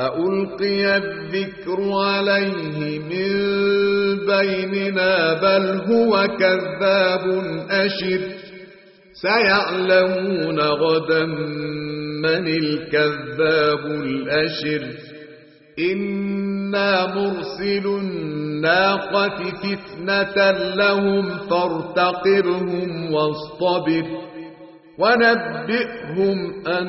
أألقي الذكر عليه من بيننا بل هو كذاب أشر سيعلمون غدا من الكذاب الأشر إنا مرسل الناقة فتنة لهم فارتقبهم واصطبر ونبئهم أن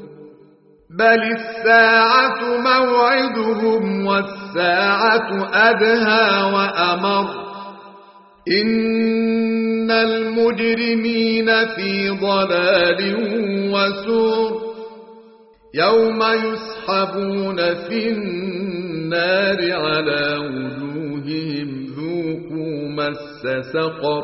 بل الساعة موعدهم والساعة أدهى وأمر إن المجرمين في ضلال وسور يوم يسحبون في النار على وجوههم ذوقوا مس سقر